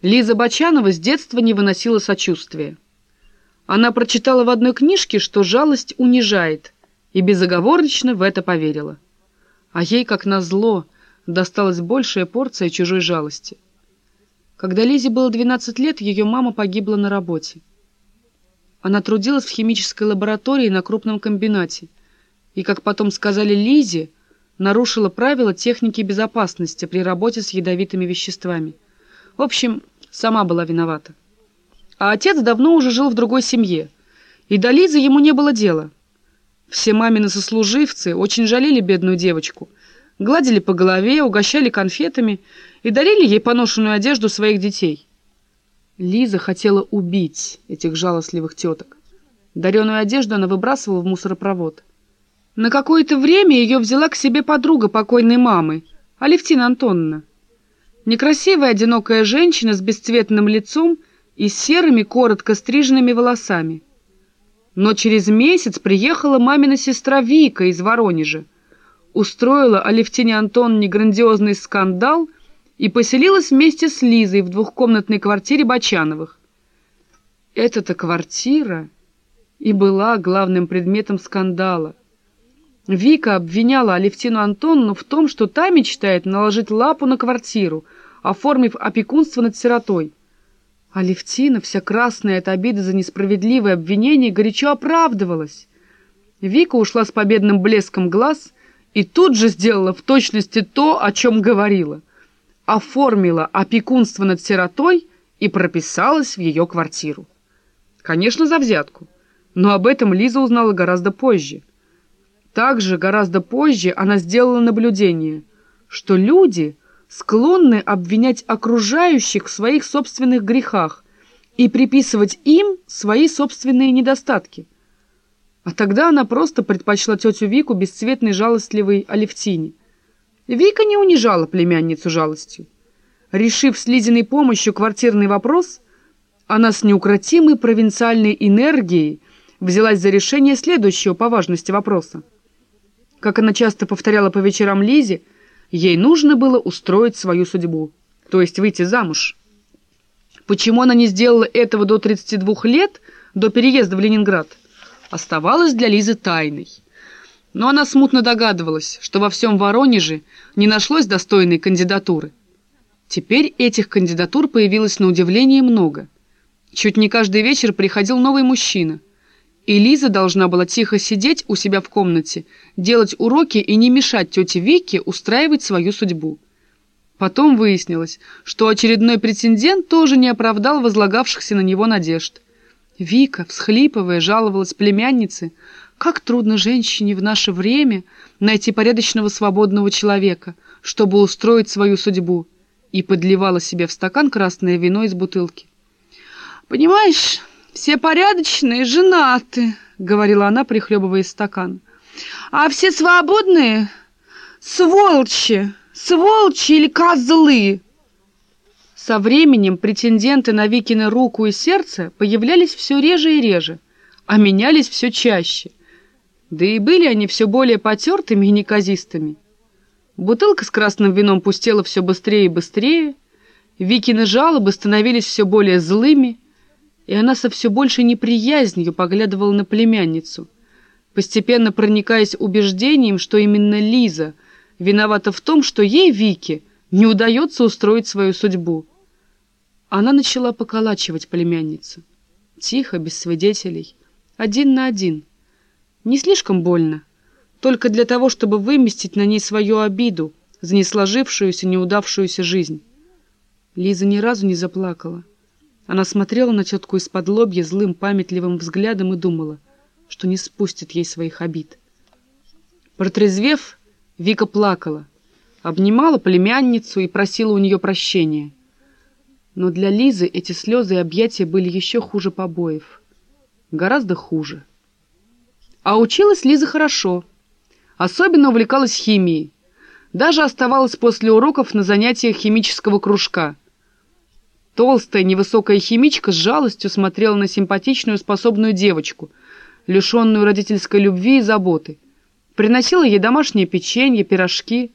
Лиза Бочанова с детства не выносила сочувствия. Она прочитала в одной книжке, что жалость унижает, и безоговорочно в это поверила. А ей, как назло, досталась большая порция чужой жалости. Когда Лизе было 12 лет, ее мама погибла на работе. Она трудилась в химической лаборатории на крупном комбинате, и, как потом сказали Лизе, нарушила правила техники безопасности при работе с ядовитыми веществами. В общем, сама была виновата. А отец давно уже жил в другой семье, и до Лизы ему не было дела. Все мамины сослуживцы очень жалели бедную девочку, гладили по голове, угощали конфетами и дарили ей поношенную одежду своих детей. Лиза хотела убить этих жалостливых теток. Дареную одежду она выбрасывала в мусоропровод. На какое-то время ее взяла к себе подруга покойной мамы, Алевтина Антоновна. Некрасивая одинокая женщина с бесцветным лицом и серыми коротко стриженными волосами. Но через месяц приехала мамина сестра Вика из Воронежа, устроила Алевтине Антоновне грандиозный скандал и поселилась вместе с Лизой в двухкомнатной квартире Бочановых. Эта-то квартира и была главным предметом скандала. Вика обвиняла Алевтину Антоновну в том, что та мечтает наложить лапу на квартиру, оформив опекунство над сиротой. Алевтина, вся красная от обиды за несправедливое обвинение, горячо оправдывалась. Вика ушла с победным блеском глаз и тут же сделала в точности то, о чем говорила. Оформила опекунство над сиротой и прописалась в ее квартиру. Конечно, за взятку, но об этом Лиза узнала гораздо позже. Также гораздо позже она сделала наблюдение, что люди склонны обвинять окружающих в своих собственных грехах и приписывать им свои собственные недостатки. А тогда она просто предпочла тетю Вику бесцветной жалостливой Алевтине. Вика не унижала племянницу жалостью. Решив с Лизиной помощью квартирный вопрос, она с неукротимой провинциальной энергией взялась за решение следующего по важности вопроса. Как она часто повторяла по вечерам Лизе, ей нужно было устроить свою судьбу, то есть выйти замуж. Почему она не сделала этого до 32 лет, до переезда в Ленинград, оставалось для Лизы тайной. Но она смутно догадывалась, что во всем Воронеже не нашлось достойной кандидатуры. Теперь этих кандидатур появилось на удивление много. Чуть не каждый вечер приходил новый мужчина – и Лиза должна была тихо сидеть у себя в комнате, делать уроки и не мешать тете Вике устраивать свою судьбу. Потом выяснилось, что очередной претендент тоже не оправдал возлагавшихся на него надежд. Вика, всхлипывая, жаловалась племяннице, как трудно женщине в наше время найти порядочного свободного человека, чтобы устроить свою судьбу, и подливала себе в стакан красное вино из бутылки. «Понимаешь...» «Все порядочные женаты», — говорила она, прихлебывая стакан. «А все свободные — сволчи, сволчи или козлы». Со временем претенденты на Викины руку и сердце появлялись все реже и реже, а менялись все чаще. Да и были они все более потертыми и неказистыми. Бутылка с красным вином пустела все быстрее и быстрее, Викины жалобы становились все более злыми, и она со все большей неприязнью поглядывала на племянницу, постепенно проникаясь убеждением, что именно Лиза виновата в том, что ей, Вике, не удается устроить свою судьбу. Она начала поколачивать племянницу. Тихо, без свидетелей, один на один. Не слишком больно, только для того, чтобы выместить на ней свою обиду за несложившуюся, неудавшуюся жизнь. Лиза ни разу не заплакала. Она смотрела на тетку из-под лобья злым памятливым взглядом и думала, что не спустит ей своих обид. Протрезвев, Вика плакала, обнимала племянницу и просила у нее прощения. Но для Лизы эти слезы и объятия были еще хуже побоев. Гораздо хуже. А училась Лиза хорошо. Особенно увлекалась химией. Даже оставалась после уроков на занятиях химического кружка — Толстая, невысокая химичка с жалостью смотрела на симпатичную, способную девочку, лишенную родительской любви и заботы. Приносила ей домашнее печенье, пирожки,